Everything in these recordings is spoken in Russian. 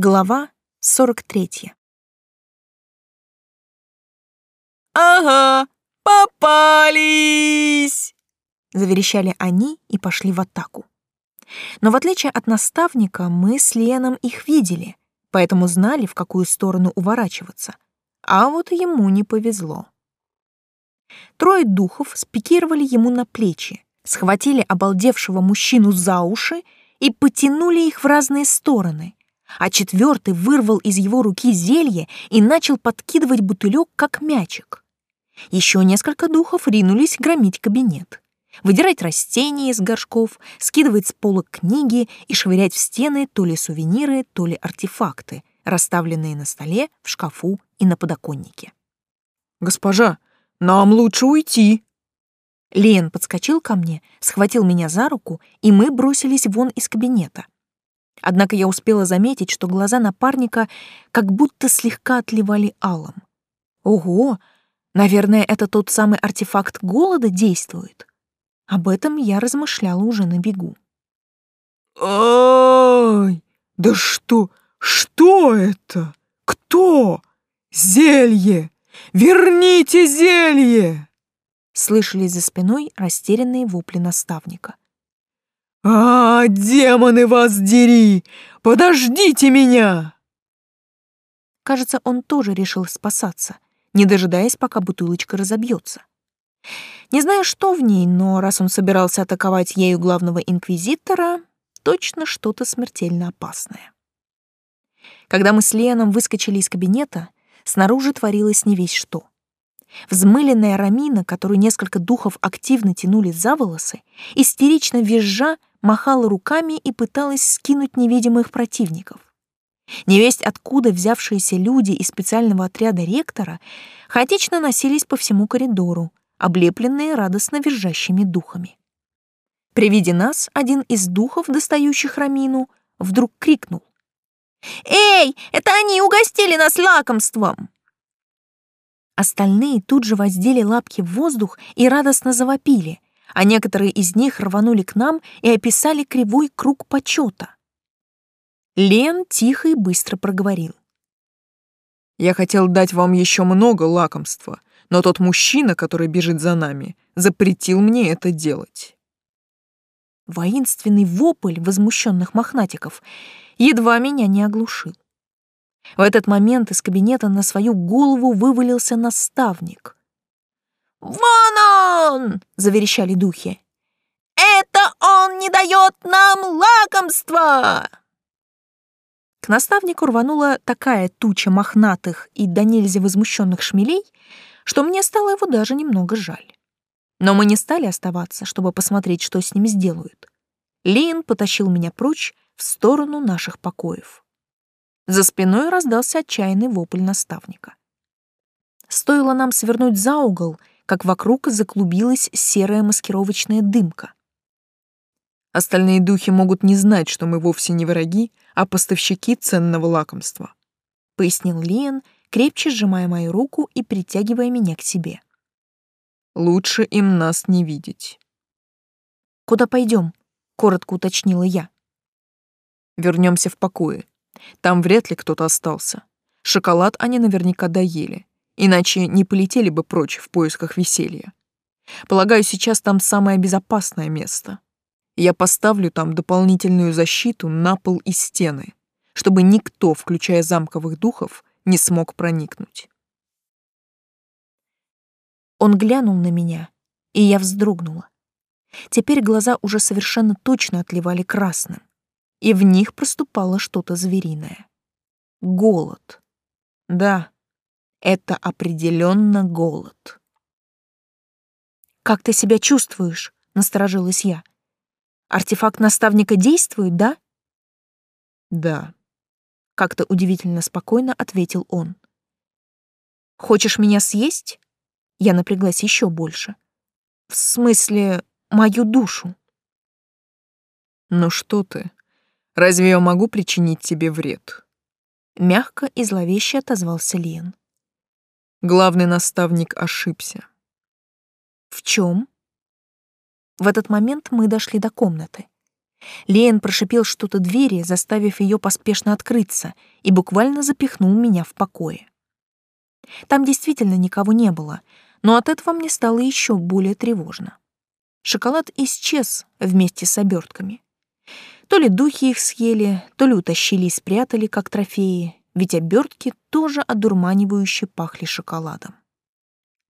Глава 43. «Ага, попались!» — заверещали они и пошли в атаку. Но в отличие от наставника, мы с Леном их видели, поэтому знали, в какую сторону уворачиваться. А вот ему не повезло. Трое духов спикировали ему на плечи, схватили обалдевшего мужчину за уши и потянули их в разные стороны, а четвертый вырвал из его руки зелье и начал подкидывать бутылек, как мячик. Еще несколько духов ринулись громить кабинет, выдирать растения из горшков, скидывать с полок книги и швырять в стены то ли сувениры, то ли артефакты, расставленные на столе, в шкафу и на подоконнике. «Госпожа, нам лучше уйти!» Лен подскочил ко мне, схватил меня за руку, и мы бросились вон из кабинета. Однако я успела заметить, что глаза напарника как будто слегка отливали алым. Ого! Наверное, это тот самый артефакт голода действует. Об этом я размышляла уже на бегу. «Ай! Да что? Что это? Кто? Зелье! Верните зелье!» Слышались за спиной растерянные вопли наставника. «А, демоны вас дери! Подождите меня!» Кажется, он тоже решил спасаться, не дожидаясь, пока бутылочка разобьется. Не знаю, что в ней, но раз он собирался атаковать ею главного инквизитора, точно что-то смертельно опасное. Когда мы с Леном выскочили из кабинета, снаружи творилось не весь что. Взмыленная Рамина, которую несколько духов активно тянули за волосы, истерично визжа, махала руками и пыталась скинуть невидимых противников. Невесть откуда взявшиеся люди из специального отряда ректора хаотично носились по всему коридору, облепленные радостно визжащими духами. При виде нас один из духов, достающих Рамину, вдруг крикнул. «Эй, это они угостили нас лакомством!» Остальные тут же воздели лапки в воздух и радостно завопили, а некоторые из них рванули к нам и описали кривой круг почета. Лен тихо и быстро проговорил. «Я хотел дать вам еще много лакомства, но тот мужчина, который бежит за нами, запретил мне это делать». Воинственный вопль возмущенных мохнатиков едва меня не оглушил. В этот момент из кабинета на свою голову вывалился наставник. «Вон он!» — заверещали духи. «Это он не дает нам лакомства!» К наставнику рванула такая туча мохнатых и до нельзя возмущенных шмелей, что мне стало его даже немного жаль. Но мы не стали оставаться, чтобы посмотреть, что с ними сделают. Лин потащил меня прочь в сторону наших покоев. За спиной раздался отчаянный вопль наставника. Стоило нам свернуть за угол, как вокруг заклубилась серая маскировочная дымка. Остальные духи могут не знать, что мы вовсе не враги, а поставщики ценного лакомства», — пояснил Лиен, крепче сжимая мою руку и притягивая меня к себе. «Лучше им нас не видеть». «Куда пойдем?» — коротко уточнила я. Вернемся в покое. Там вряд ли кто-то остался. Шоколад они наверняка доели, иначе не полетели бы прочь в поисках веселья. Полагаю, сейчас там самое безопасное место. Я поставлю там дополнительную защиту на пол и стены, чтобы никто, включая замковых духов, не смог проникнуть. Он глянул на меня, и я вздрогнула. Теперь глаза уже совершенно точно отливали красным и в них проступало что-то звериное. Голод. Да, это определенно голод. «Как ты себя чувствуешь?» — насторожилась я. «Артефакт наставника действует, да?» «Да», — как-то удивительно спокойно ответил он. «Хочешь меня съесть?» Я напряглась еще больше. «В смысле, мою душу?» «Ну что ты?» Разве я могу причинить тебе вред?» Мягко и зловеще отозвался Лен. Главный наставник ошибся. «В чем?» В этот момент мы дошли до комнаты. Леон прошипел что-то двери, заставив ее поспешно открыться, и буквально запихнул меня в покое. Там действительно никого не было, но от этого мне стало еще более тревожно. Шоколад исчез вместе с обертками. То ли духи их съели, то ли утащили и спрятали, как трофеи, ведь обертки тоже одурманивающе пахли шоколадом.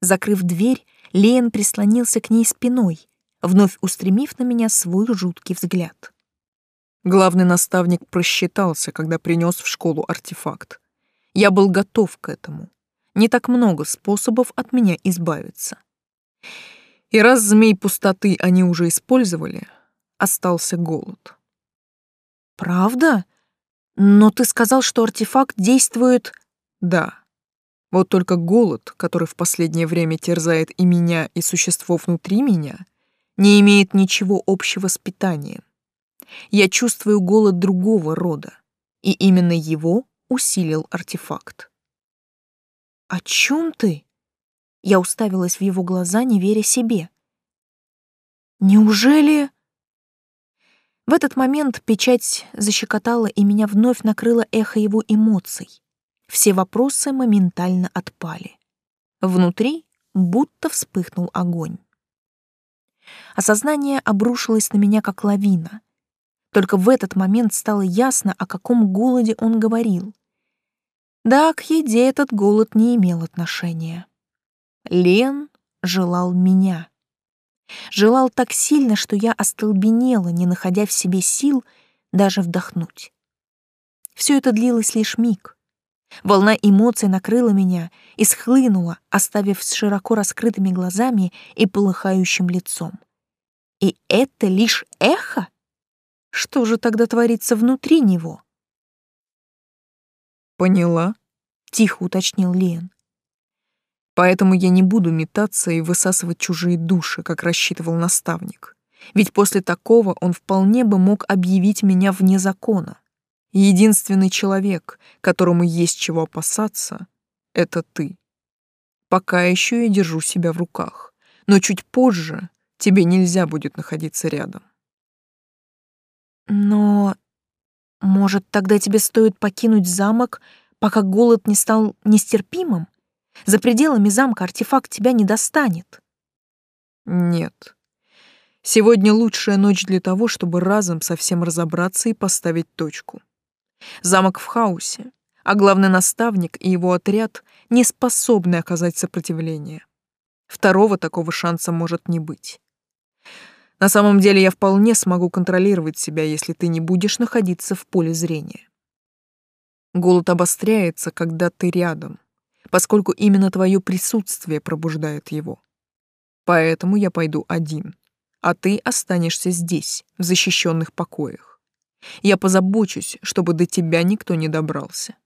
Закрыв дверь, Леон прислонился к ней спиной, вновь устремив на меня свой жуткий взгляд. Главный наставник просчитался, когда принес в школу артефакт. Я был готов к этому. Не так много способов от меня избавиться. И раз змей пустоты они уже использовали, остался голод. «Правда? Но ты сказал, что артефакт действует...» «Да. Вот только голод, который в последнее время терзает и меня, и существо внутри меня, не имеет ничего общего с питанием. Я чувствую голод другого рода, и именно его усилил артефакт. «О чем ты?» Я уставилась в его глаза, не веря себе. «Неужели...» В этот момент печать защекотала, и меня вновь накрыло эхо его эмоций. Все вопросы моментально отпали. Внутри будто вспыхнул огонь. Осознание обрушилось на меня как лавина. Только в этот момент стало ясно, о каком голоде он говорил. Да, к еде этот голод не имел отношения. Лен желал меня. Желал так сильно, что я остолбенела, не находя в себе сил даже вдохнуть. Все это длилось лишь миг. Волна эмоций накрыла меня и схлынула, оставив с широко раскрытыми глазами и полыхающим лицом. И это лишь эхо? Что же тогда творится внутри него? «Поняла», — тихо уточнил Лен. «Поэтому я не буду метаться и высасывать чужие души, как рассчитывал наставник. Ведь после такого он вполне бы мог объявить меня вне закона. Единственный человек, которому есть чего опасаться, — это ты. Пока еще я держу себя в руках, но чуть позже тебе нельзя будет находиться рядом». «Но может, тогда тебе стоит покинуть замок, пока голод не стал нестерпимым? За пределами замка артефакт тебя не достанет. Нет. Сегодня лучшая ночь для того, чтобы разом совсем разобраться и поставить точку. Замок в хаосе, а главный наставник и его отряд не способны оказать сопротивление. Второго такого шанса может не быть. На самом деле я вполне смогу контролировать себя, если ты не будешь находиться в поле зрения. Голод обостряется, когда ты рядом, поскольку именно твое присутствие пробуждает его. Поэтому я пойду один, а ты останешься здесь, в защищенных покоях. Я позабочусь, чтобы до тебя никто не добрался.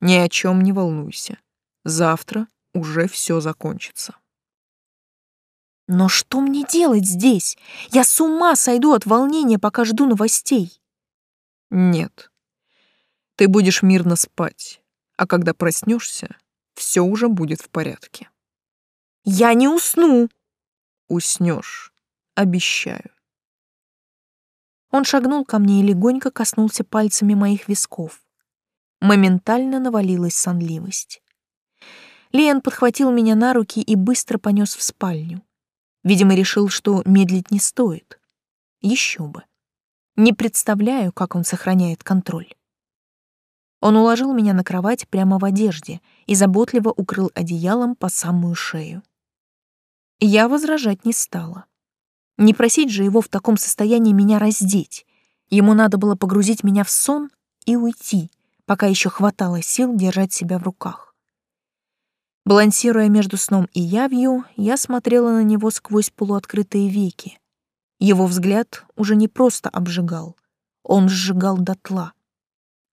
Ни о чем не волнуйся. Завтра уже все закончится. Но что мне делать здесь? Я с ума сойду от волнения, пока жду новостей. Нет. Ты будешь мирно спать, а когда проснешься, все уже будет в порядке. Я не усну. Уснешь, обещаю. Он шагнул ко мне и легонько коснулся пальцами моих висков. Моментально навалилась сонливость. Лиан подхватил меня на руки и быстро понес в спальню. Видимо, решил, что медлить не стоит. Еще бы. Не представляю, как он сохраняет контроль. Он уложил меня на кровать прямо в одежде и заботливо укрыл одеялом по самую шею. Я возражать не стала. Не просить же его в таком состоянии меня раздеть. Ему надо было погрузить меня в сон и уйти, пока еще хватало сил держать себя в руках. Балансируя между сном и явью, я смотрела на него сквозь полуоткрытые веки. Его взгляд уже не просто обжигал, он сжигал дотла.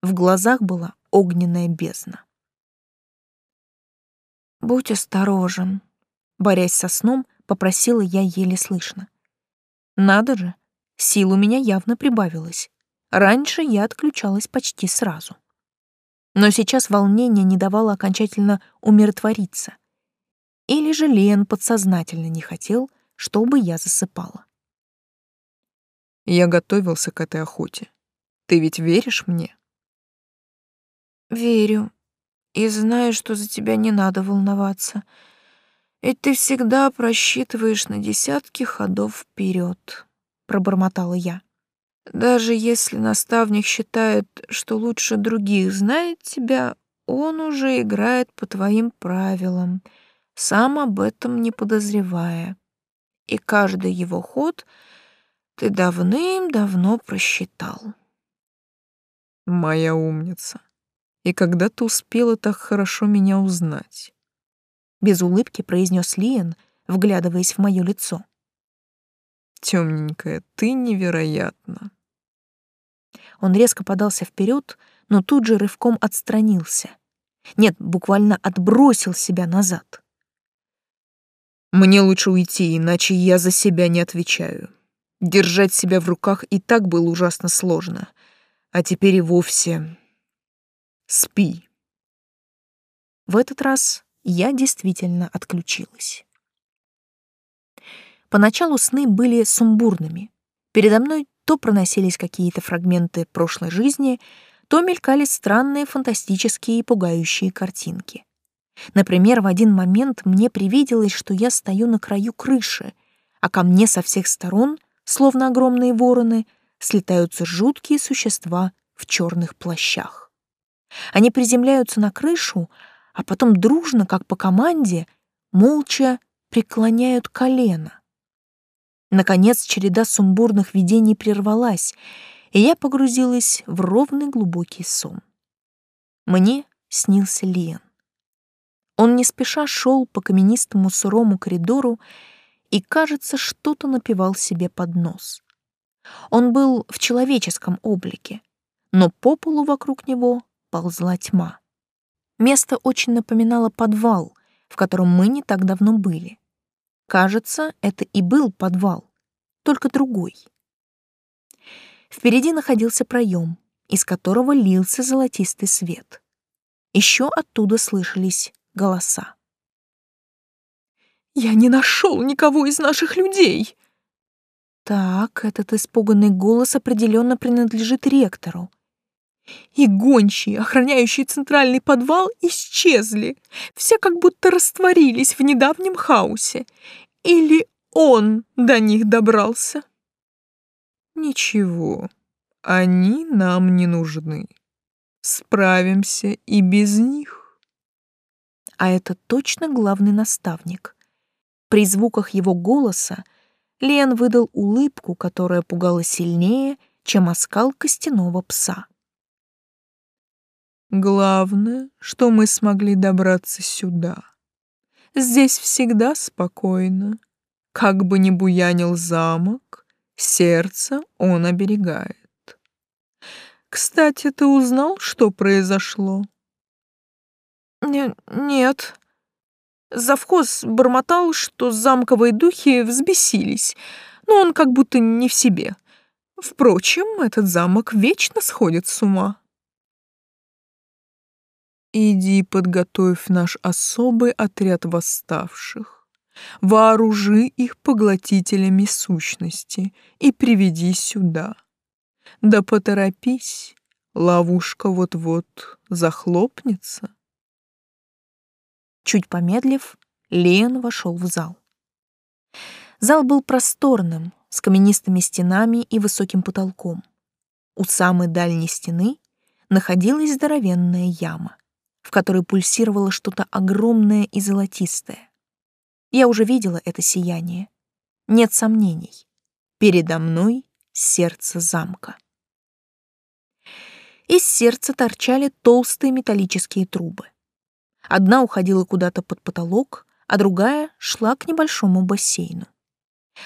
В глазах была огненная бездна. «Будь осторожен», — борясь со сном, попросила я еле слышно. «Надо же, сил у меня явно прибавилось. Раньше я отключалась почти сразу». Но сейчас волнение не давало окончательно умиротвориться. Или же Лен подсознательно не хотел, чтобы я засыпала. Я готовился к этой охоте. Ты ведь веришь мне? Верю. И знаю, что за тебя не надо волноваться. Ведь ты всегда просчитываешь на десятки ходов вперед, пробормотала я. Даже если наставник считает, что лучше других знает тебя, он уже играет по твоим правилам, сам об этом не подозревая. И каждый его ход ты давным-давно просчитал. Моя умница. И когда ты успела так хорошо меня узнать? Без улыбки произнес Лиен, вглядываясь в мое лицо. Темненькая, ты невероятна. Он резко подался вперед, но тут же рывком отстранился. Нет, буквально отбросил себя назад. Мне лучше уйти, иначе я за себя не отвечаю. Держать себя в руках и так было ужасно сложно. А теперь и вовсе... Спи. В этот раз я действительно отключилась. Поначалу сны были сумбурными. Передо мной то проносились какие-то фрагменты прошлой жизни, то мелькали странные фантастические и пугающие картинки. Например, в один момент мне привиделось, что я стою на краю крыши, а ко мне со всех сторон, словно огромные вороны, слетаются жуткие существа в черных плащах. Они приземляются на крышу, а потом дружно, как по команде, молча преклоняют колено. Наконец череда сумбурных видений прервалась, и я погрузилась в ровный глубокий сон. Мне снился Лиен. Он не спеша шел по каменистому сырому коридору и, кажется, что-то напевал себе под нос. Он был в человеческом облике, но по полу вокруг него ползла тьма. Место очень напоминало подвал, в котором мы не так давно были. Кажется, это и был подвал, только другой. Впереди находился проем, из которого лился золотистый свет. Еще оттуда слышались голоса. «Я не нашел никого из наших людей!» Так, этот испуганный голос определенно принадлежит ректору. И гончие, охраняющие центральный подвал, исчезли. Все как будто растворились в недавнем хаосе. Или он до них добрался? Ничего, они нам не нужны. Справимся и без них а это точно главный наставник. При звуках его голоса Лен выдал улыбку, которая пугала сильнее, чем оскал костяного пса. Главное, что мы смогли добраться сюда. Здесь всегда спокойно. Как бы ни буянил замок, сердце он оберегает. Кстати, ты узнал, что произошло? Не нет. Завхоз бормотал, что замковые духи взбесились, но он как будто не в себе. Впрочем, этот замок вечно сходит с ума. Иди подготовь наш особый отряд восставших. Вооружи их поглотителями сущности и приведи сюда. Да поторопись, ловушка вот-вот захлопнется. Чуть помедлив, Лен вошел в зал. Зал был просторным, с каменистыми стенами и высоким потолком. У самой дальней стены находилась здоровенная яма, в которой пульсировало что-то огромное и золотистое. Я уже видела это сияние. Нет сомнений. Передо мной сердце замка. Из сердца торчали толстые металлические трубы. Одна уходила куда-то под потолок, а другая шла к небольшому бассейну.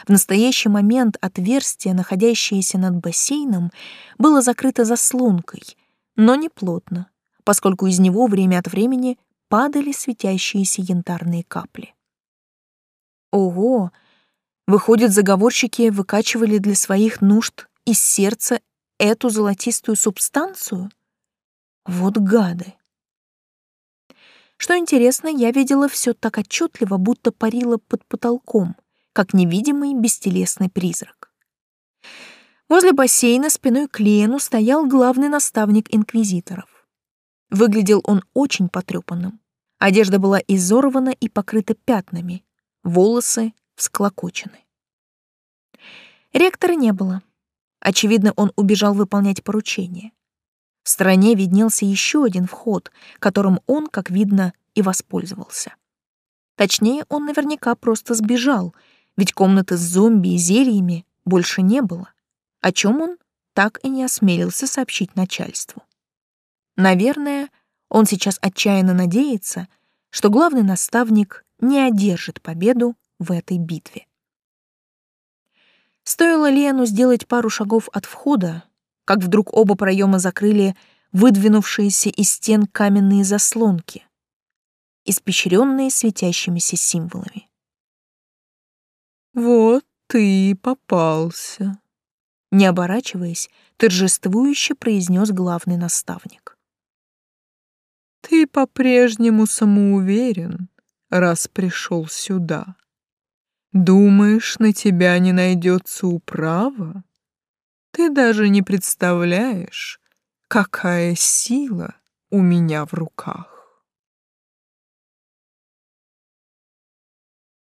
В настоящий момент отверстие, находящееся над бассейном, было закрыто заслонкой, но не плотно, поскольку из него время от времени падали светящиеся янтарные капли. Ого! Выходит, заговорщики выкачивали для своих нужд из сердца эту золотистую субстанцию? Вот гады! Что интересно, я видела все так отчетливо, будто парила под потолком, как невидимый бестелесный призрак. Возле бассейна спиной к Лену стоял главный наставник инквизиторов. Выглядел он очень потрепанным. Одежда была изорвана и покрыта пятнами, волосы всклокочены. Ректора не было. Очевидно, он убежал выполнять поручение. В стороне виднелся еще один вход, которым он, как видно, и воспользовался. Точнее, он наверняка просто сбежал, ведь комнаты с зомби и зельями больше не было о чем он так и не осмелился сообщить начальству. Наверное, он сейчас отчаянно надеется, что главный наставник не одержит победу в этой битве. Стоило Лену сделать пару шагов от входа, как вдруг оба проема закрыли выдвинувшиеся из стен каменные заслонки, испещренные светящимися символами. «Вот ты и попался», не оборачиваясь, торжествующе произнес главный наставник. «Ты по-прежнему самоуверен, раз пришел сюда. Думаешь, на тебя не найдется управа? Ты даже не представляешь, какая сила у меня в руках».